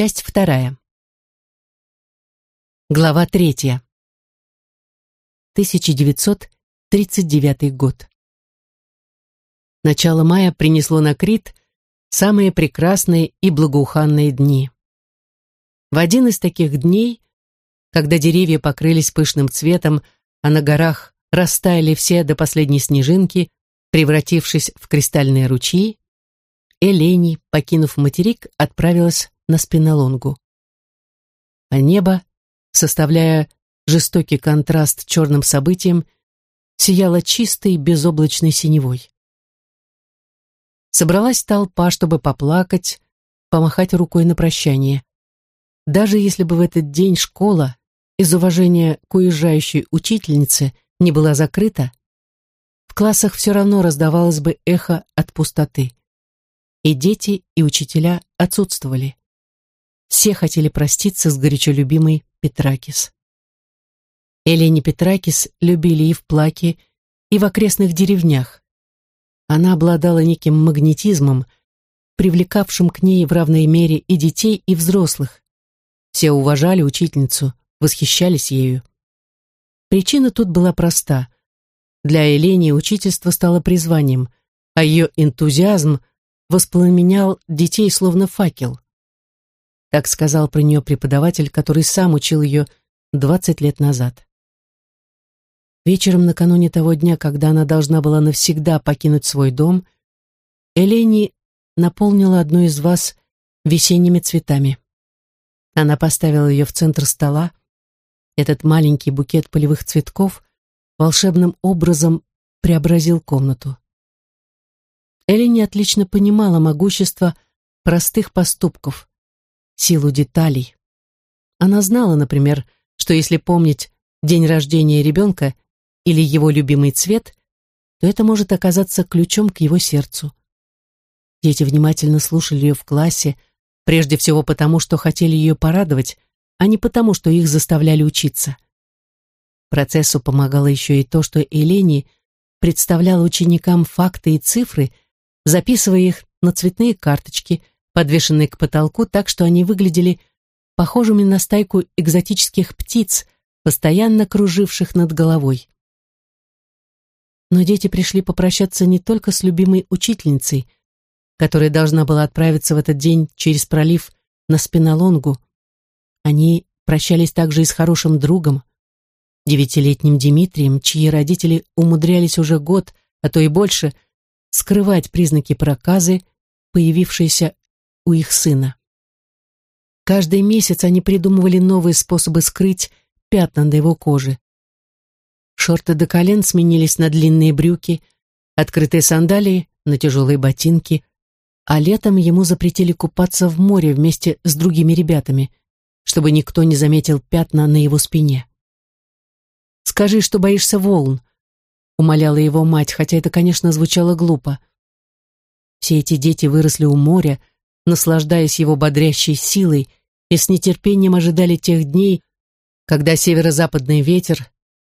Часть вторая. Глава третья. 1939 год. Начало мая принесло на Крит самые прекрасные и благоуханные дни. В один из таких дней, когда деревья покрылись пышным цветом, а на горах растаяли все до последней снежинки, превратившись в кристальные ручьи, Элени, покинув материк, отправилась на спинолонгу. А небо, составляя жестокий контраст черным событиям, сияло чистой безоблачной синевой. Собралась толпа, чтобы поплакать, помахать рукой на прощание. Даже если бы в этот день школа, из уважения к уезжающей учительнице, не была закрыта, в классах все равно раздавалось бы эхо от пустоты. И дети, и учителя отсутствовали. Все хотели проститься с горячо любимой Петракис. Элене Петракис любили и в Плаке, и в окрестных деревнях. Она обладала неким магнетизмом, привлекавшим к ней в равной мере и детей, и взрослых. Все уважали учительницу, восхищались ею. Причина тут была проста. Для Елене учительство стало призванием, а ее энтузиазм воспламенял детей словно факел. Так сказал про нее преподаватель, который сам учил ее 20 лет назад. Вечером накануне того дня, когда она должна была навсегда покинуть свой дом, Элени наполнила одну из вас весенними цветами. Она поставила ее в центр стола. Этот маленький букет полевых цветков волшебным образом преобразил комнату. Элени отлично понимала могущество простых поступков, силу деталей. Она знала, например, что если помнить день рождения ребенка или его любимый цвет, то это может оказаться ключом к его сердцу. Дети внимательно слушали ее в классе, прежде всего потому, что хотели ее порадовать, а не потому, что их заставляли учиться. Процессу помогало еще и то, что Элени представляла ученикам факты и цифры, записывая их на цветные карточки, подвешенные к потолку так, что они выглядели похожими на стайку экзотических птиц, постоянно круживших над головой. Но дети пришли попрощаться не только с любимой учительницей, которая должна была отправиться в этот день через пролив на спинолонгу. Они прощались также и с хорошим другом, девятилетним Дмитрием, чьи родители умудрялись уже год, а то и больше, скрывать признаки проказы, появившиеся у их сына. Каждый месяц они придумывали новые способы скрыть пятна на его коже. Шорты до колен сменились на длинные брюки, открытые сандалии на тяжелые ботинки, а летом ему запретили купаться в море вместе с другими ребятами, чтобы никто не заметил пятна на его спине. «Скажи, что боишься волн», — умоляла его мать, хотя это, конечно, звучало глупо. Все эти дети выросли у моря, наслаждаясь его бодрящей силой, и с нетерпением ожидали тех дней, когда северо-западный ветер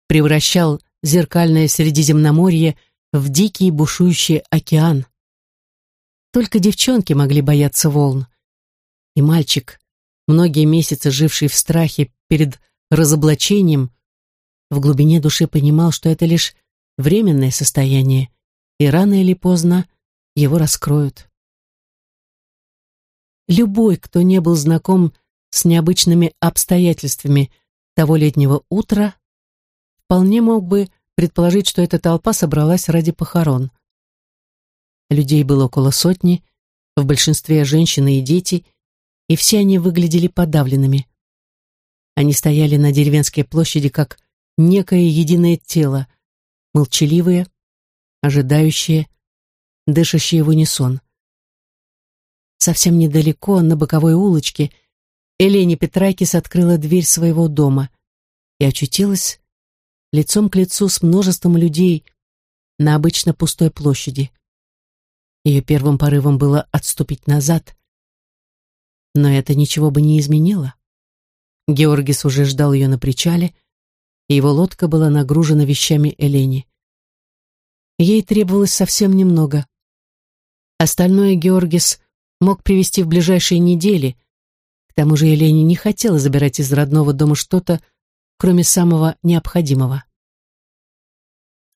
превращал зеркальное Средиземноморье в дикий бушующий океан. Только девчонки могли бояться волн. И мальчик, многие месяцы живший в страхе перед разоблачением, в глубине души понимал, что это лишь временное состояние, и рано или поздно его раскроют. Любой, кто не был знаком с необычными обстоятельствами того летнего утра, вполне мог бы предположить, что эта толпа собралась ради похорон. Людей было около сотни, в большинстве женщины и дети, и все они выглядели подавленными. Они стояли на деревенской площади как некое единое тело, молчаливые, ожидающие, дышащие в унисон. Совсем недалеко, на боковой улочке, Элене Петракис открыла дверь своего дома и очутилась лицом к лицу с множеством людей на обычно пустой площади. Ее первым порывом было отступить назад, но это ничего бы не изменило. Георгис уже ждал ее на причале, и его лодка была нагружена вещами Элени. Ей требовалось совсем немного. Остальное Георгис мог привести в ближайшие недели. К тому же Елене не хотела забирать из родного дома что-то, кроме самого необходимого.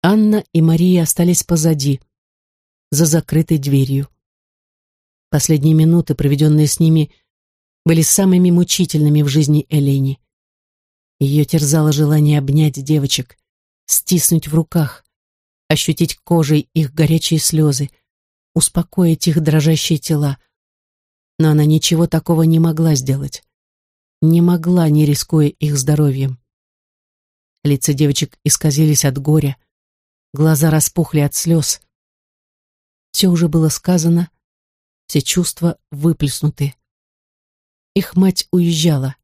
Анна и Мария остались позади, за закрытой дверью. Последние минуты, проведенные с ними, были самыми мучительными в жизни Элени. Ее терзало желание обнять девочек, стиснуть в руках, ощутить кожей их горячие слезы, успокоить их дрожащие тела. Но она ничего такого не могла сделать. Не могла, не рискуя их здоровьем. Лица девочек исказились от горя, глаза распухли от слез. Все уже было сказано, все чувства выплеснуты. Их мать уезжала,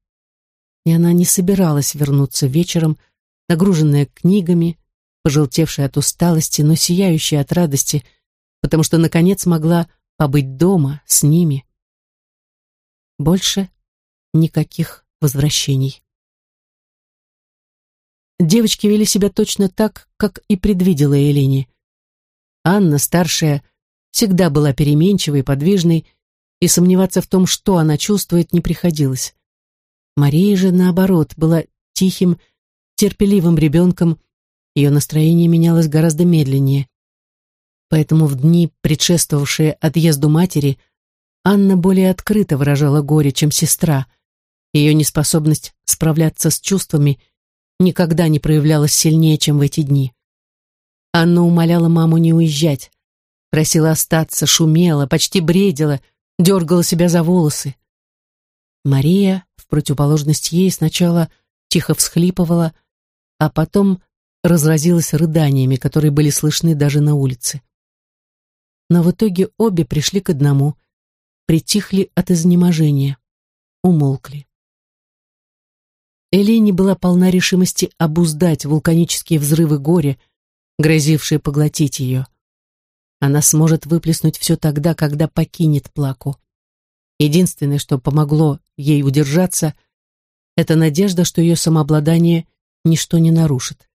и она не собиралась вернуться вечером, нагруженная книгами, пожелтевшая от усталости, но сияющая от радости, потому что, наконец, могла побыть дома с ними. Больше никаких возвращений. Девочки вели себя точно так, как и предвидела Елене. Анна, старшая, всегда была переменчивой подвижной, и сомневаться в том, что она чувствует, не приходилось. Мария же, наоборот, была тихим, терпеливым ребенком, ее настроение менялось гораздо медленнее. Поэтому в дни, предшествовавшие отъезду матери, Анна более открыто выражала горе, чем сестра. Ее неспособность справляться с чувствами никогда не проявлялась сильнее, чем в эти дни. Анна умоляла маму не уезжать, просила остаться, шумела, почти бредила, дергала себя за волосы. Мария, в противоположность ей, сначала тихо всхлипывала, а потом разразилась рыданиями, которые были слышны даже на улице. Но в итоге обе пришли к одному, притихли от изнеможения, умолкли. Элене была полна решимости обуздать вулканические взрывы горя, грозившие поглотить ее. Она сможет выплеснуть все тогда, когда покинет плаку. Единственное, что помогло ей удержаться, это надежда, что ее самообладание ничто не нарушит.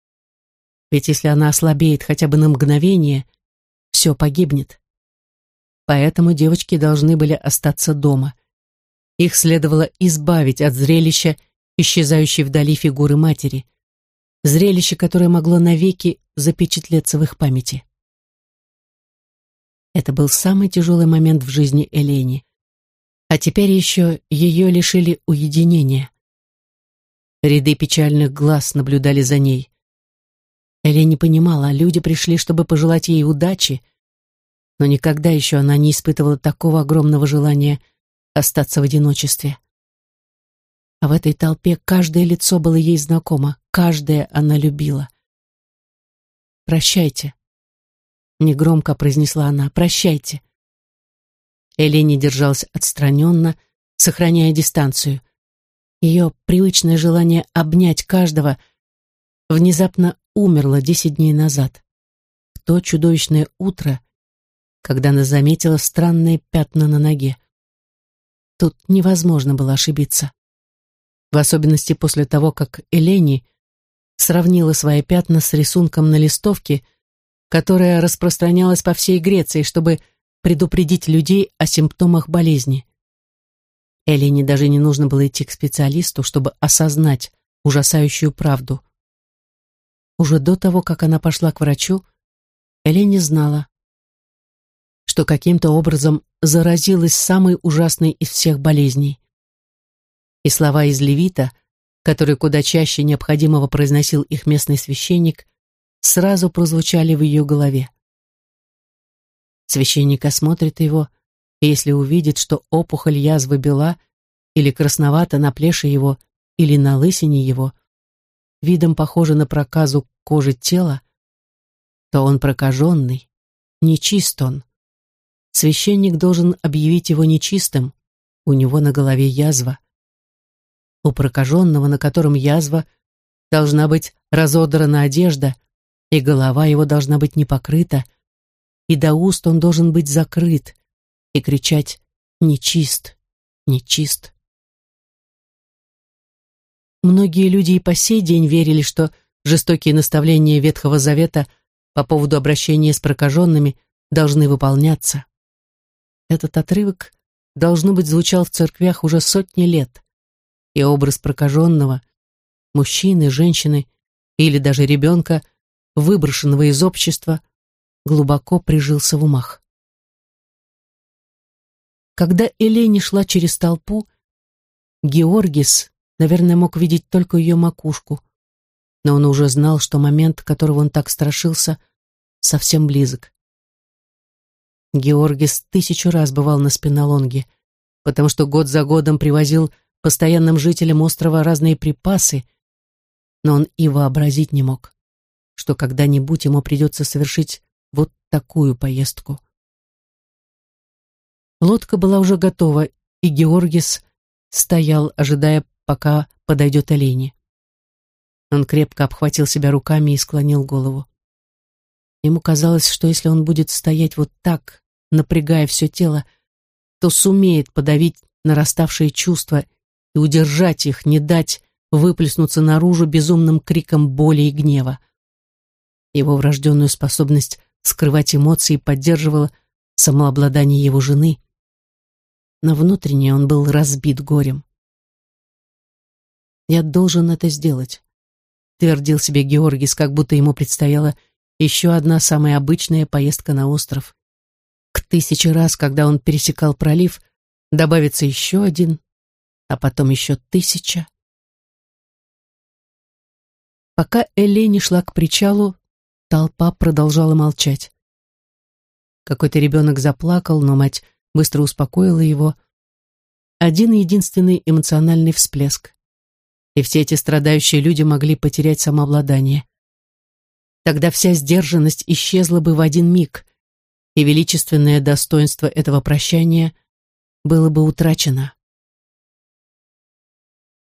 Ведь если она ослабеет хотя бы на мгновение, все погибнет. Поэтому девочки должны были остаться дома. Их следовало избавить от зрелища, исчезающей вдали фигуры матери, зрелище, которое могло навеки запечатлеться в их памяти. Это был самый тяжелый момент в жизни Элени. А теперь еще ее лишили уединения. Ряды печальных глаз наблюдали за ней. Элен не понимала, люди пришли, чтобы пожелать ей удачи, но никогда еще она не испытывала такого огромного желания остаться в одиночестве. А в этой толпе каждое лицо было ей знакомо, каждое она любила. «Прощайте», — негромко произнесла она, — «прощайте». Элени держалась отстраненно, сохраняя дистанцию. Ее привычное желание обнять каждого внезапно умерла десять дней назад, в то чудовищное утро, когда она заметила странные пятна на ноге. Тут невозможно было ошибиться. В особенности после того, как Элени сравнила свои пятна с рисунком на листовке, которая распространялась по всей Греции, чтобы предупредить людей о симптомах болезни. Элене даже не нужно было идти к специалисту, чтобы осознать ужасающую правду. Уже до того, как она пошла к врачу, Элене знала, что каким-то образом заразилась самой ужасной из всех болезней. И слова из Левита, которые куда чаще необходимого произносил их местный священник, сразу прозвучали в ее голове. Священник осмотрит его, и если увидит, что опухоль язвы бела или красновата на плеше его или на лысине его – видом похоже на проказу кожи тела, то он прокаженный, нечист он. Священник должен объявить его нечистым, у него на голове язва. У прокаженного, на котором язва, должна быть разодрана одежда, и голова его должна быть не покрыта, и до уст он должен быть закрыт, и кричать «нечист, нечист». Многие люди и по сей день верили, что жестокие наставления Ветхого Завета по поводу обращения с прокаженными должны выполняться. Этот отрывок должно быть, звучал в церквях уже сотни лет, и образ прокаженного, мужчины, женщины или даже ребенка, выброшенного из общества, глубоко прижился в умах. Когда Элени шла через толпу, Георгис, наверное, мог видеть только ее макушку, но он уже знал, что момент, которого он так страшился, совсем близок. Георгис тысячу раз бывал на спинолонге, потому что год за годом привозил постоянным жителям острова разные припасы, но он и вообразить не мог, что когда-нибудь ему придется совершить вот такую поездку. Лодка была уже готова, и Георгис стоял, ожидая, пока подойдет олени. Он крепко обхватил себя руками и склонил голову. Ему казалось, что если он будет стоять вот так, напрягая все тело, то сумеет подавить нараставшие чувства и удержать их, не дать выплеснуться наружу безумным криком боли и гнева. Его врожденную способность скрывать эмоции поддерживала самообладание его жены, но внутренне он был разбит горем. «Я должен это сделать», — твердил себе Георгис, как будто ему предстояла еще одна самая обычная поездка на остров. К тысяче раз, когда он пересекал пролив, добавится еще один, а потом еще тысяча. Пока Элени шла к причалу, толпа продолжала молчать. Какой-то ребенок заплакал, но мать быстро успокоила его. Один единственный эмоциональный всплеск. И все эти страдающие люди могли потерять самообладание. Тогда вся сдержанность исчезла бы в один миг, и величественное достоинство этого прощания было бы утрачено.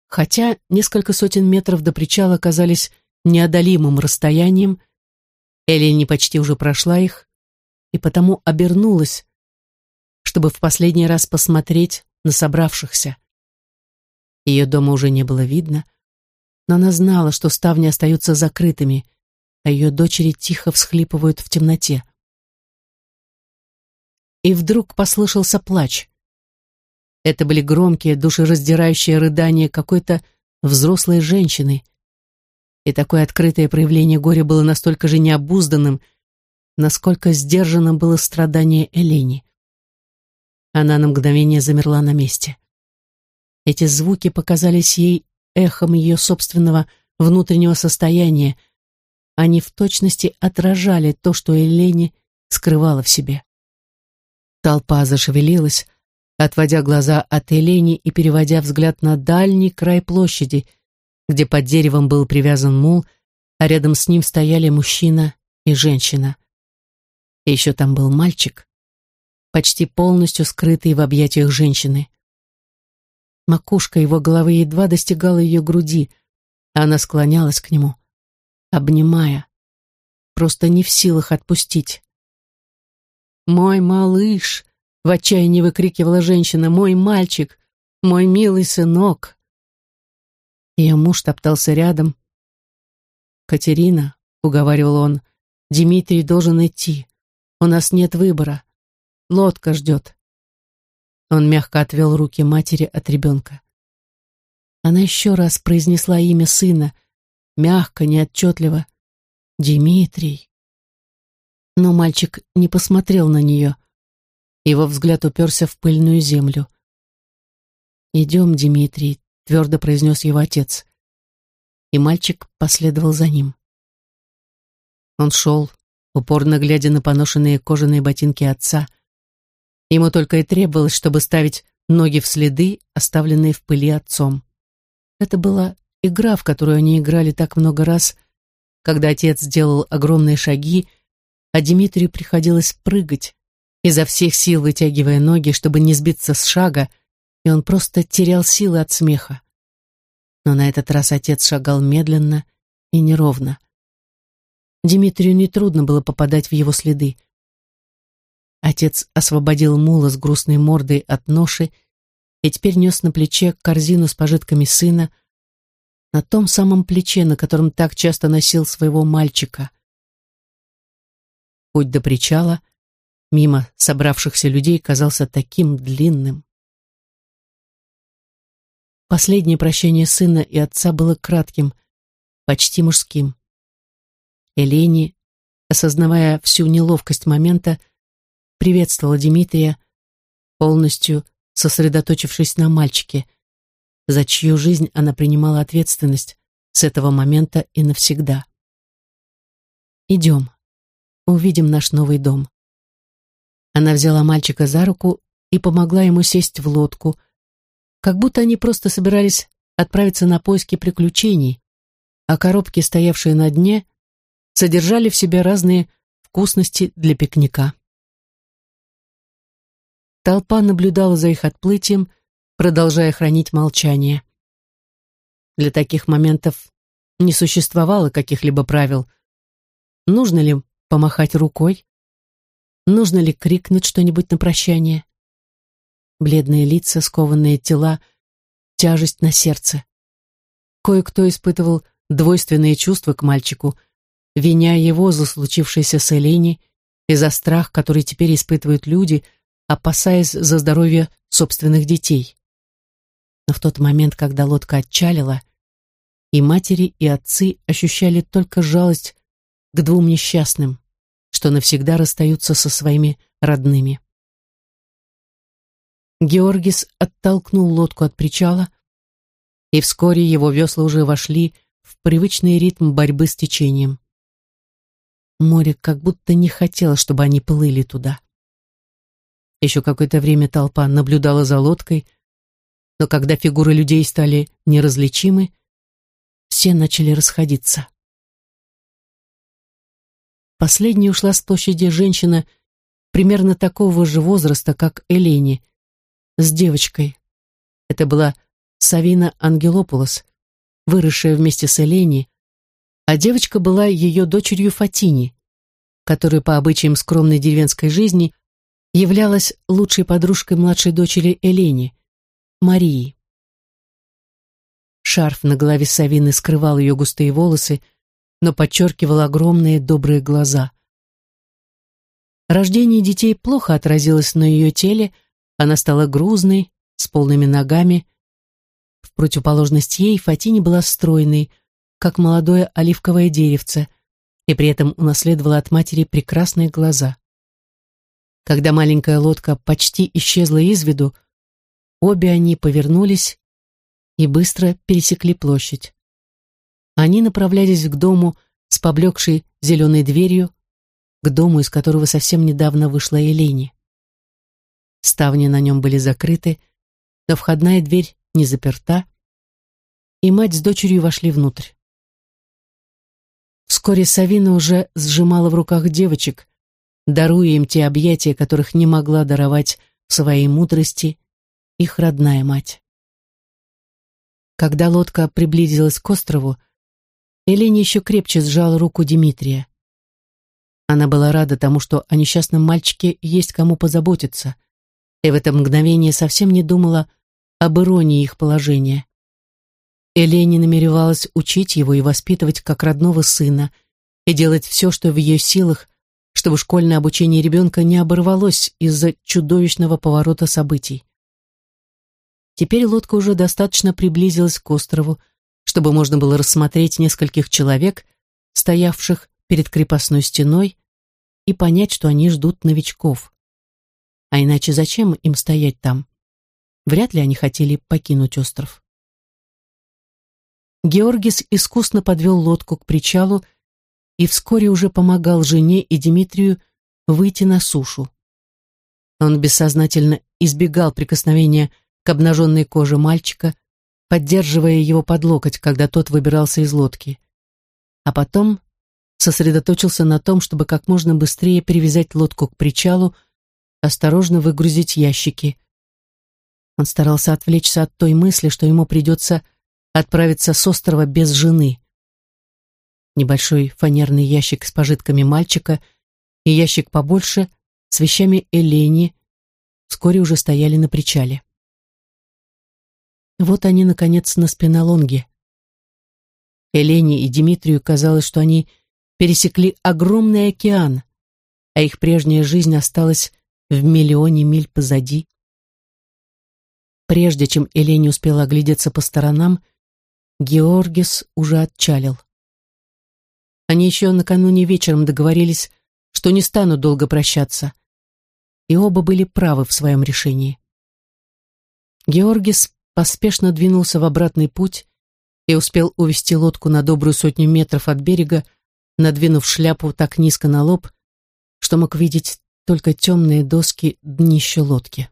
Хотя несколько сотен метров до причала казались неодолимым расстоянием, Элли почти уже прошла их, и потому обернулась, чтобы в последний раз посмотреть на собравшихся. Ее дома уже не было видно, но она знала, что ставни остаются закрытыми, а ее дочери тихо всхлипывают в темноте. И вдруг послышался плач. Это были громкие, душераздирающие рыдания какой-то взрослой женщины. И такое открытое проявление горя было настолько же необузданным, насколько сдержанным было страдание Элени. Она на мгновение замерла на месте. Эти звуки показались ей эхом ее собственного внутреннего состояния. Они в точности отражали то, что Элени скрывала в себе. Толпа зашевелилась, отводя глаза от Элени и переводя взгляд на дальний край площади, где под деревом был привязан мул, а рядом с ним стояли мужчина и женщина. И еще там был мальчик, почти полностью скрытый в объятиях женщины. Макушка его головы едва достигала ее груди, а она склонялась к нему, обнимая, просто не в силах отпустить. «Мой малыш!» — в отчаянии выкрикивала женщина. «Мой мальчик! Мой милый сынок!» Ее муж топтался рядом. «Катерина», — уговаривал он, — «Дмитрий должен идти. У нас нет выбора. Лодка ждет. Он мягко отвел руки матери от ребенка. Она еще раз произнесла имя сына, мягко, неотчетливо. «Димитрий». Но мальчик не посмотрел на нее. Его взгляд уперся в пыльную землю. «Идем, Димитрий», — твердо произнес его отец. И мальчик последовал за ним. Он шел, упорно глядя на поношенные кожаные ботинки отца — Ему только и требовалось, чтобы ставить ноги в следы, оставленные в пыли отцом. Это была игра, в которую они играли так много раз, когда отец делал огромные шаги, а Дмитрию приходилось прыгать, изо всех сил вытягивая ноги, чтобы не сбиться с шага, и он просто терял силы от смеха. Но на этот раз отец шагал медленно и неровно. Дмитрию нетрудно было попадать в его следы. Отец освободил мула с грустной мордой от ноши и теперь нес на плече корзину с пожитками сына, на том самом плече, на котором так часто носил своего мальчика. Путь до причала, мимо собравшихся людей, казался таким длинным. Последнее прощание сына и отца было кратким, почти мужским. Элени, осознавая всю неловкость момента, приветствовала Дмитрия, полностью сосредоточившись на мальчике, за чью жизнь она принимала ответственность с этого момента и навсегда. «Идем, увидим наш новый дом». Она взяла мальчика за руку и помогла ему сесть в лодку, как будто они просто собирались отправиться на поиски приключений, а коробки, стоявшие на дне, содержали в себе разные вкусности для пикника. Толпа наблюдала за их отплытием, продолжая хранить молчание. Для таких моментов не существовало каких-либо правил. Нужно ли помахать рукой? Нужно ли крикнуть что-нибудь на прощание? Бледные лица, скованные тела, тяжесть на сердце. Кое-кто испытывал двойственные чувства к мальчику — виня его за случившееся с Элени и за страх, который теперь испытывают люди, опасаясь за здоровье собственных детей. Но в тот момент, когда лодка отчалила, и матери, и отцы ощущали только жалость к двум несчастным, что навсегда расстаются со своими родными. Георгис оттолкнул лодку от причала, и вскоре его весла уже вошли в привычный ритм борьбы с течением. Море как будто не хотело, чтобы они плыли туда. Еще какое-то время толпа наблюдала за лодкой, но когда фигуры людей стали неразличимы, все начали расходиться. Последней ушла с площади женщина примерно такого же возраста, как Элени, с девочкой. Это была Савина Ангелополос, выросшая вместе с Элени, а девочка была ее дочерью Фатини, которая по обычаям скромной деревенской жизни являлась лучшей подружкой младшей дочери Элени, Марии. Шарф на голове Савины скрывал ее густые волосы, но подчеркивал огромные добрые глаза. Рождение детей плохо отразилось на ее теле, она стала грузной, с полными ногами. В противоположность ей Фатини была стройной, как молодое оливковое деревце, и при этом унаследовала от матери прекрасные глаза. Когда маленькая лодка почти исчезла из виду, обе они повернулись и быстро пересекли площадь. Они направлялись к дому с поблекшей зеленой дверью, к дому, из которого совсем недавно вышла Елени. Ставни на нем были закрыты, но входная дверь не заперта, и мать с дочерью вошли внутрь. Вскоре Савина уже сжимала в руках девочек, даруя им те объятия, которых не могла даровать в своей мудрости их родная мать. Когда лодка приблизилась к острову, Елене еще крепче сжала руку Дмитрия. Она была рада тому, что о несчастном мальчике есть кому позаботиться, и в это мгновение совсем не думала об иронии их положения. Элене намеревалась учить его и воспитывать как родного сына и делать все, что в ее силах, чтобы школьное обучение ребенка не оборвалось из-за чудовищного поворота событий. Теперь лодка уже достаточно приблизилась к острову, чтобы можно было рассмотреть нескольких человек, стоявших перед крепостной стеной, и понять, что они ждут новичков. А иначе зачем им стоять там? Вряд ли они хотели покинуть остров. Георгис искусно подвел лодку к причалу и вскоре уже помогал жене и Дмитрию выйти на сушу. Он бессознательно избегал прикосновения к обнаженной коже мальчика, поддерживая его под локоть, когда тот выбирался из лодки. А потом сосредоточился на том, чтобы как можно быстрее привязать лодку к причалу, осторожно выгрузить ящики. Он старался отвлечься от той мысли, что ему придется отправиться с острова без жены. Небольшой фанерный ящик с пожитками мальчика и ящик побольше с вещами Элени вскоре уже стояли на причале. Вот они, наконец, на спинолонге. Элене и Дмитрию казалось, что они пересекли огромный океан, а их прежняя жизнь осталась в миллионе миль позади. прежде чем Элени успела оглядеться по сторонам, Георгис уже отчалил. Они еще накануне вечером договорились, что не станут долго прощаться, и оба были правы в своем решении. Георгис поспешно двинулся в обратный путь и успел увести лодку на добрую сотню метров от берега, надвинув шляпу так низко на лоб, что мог видеть только темные доски днища лодки.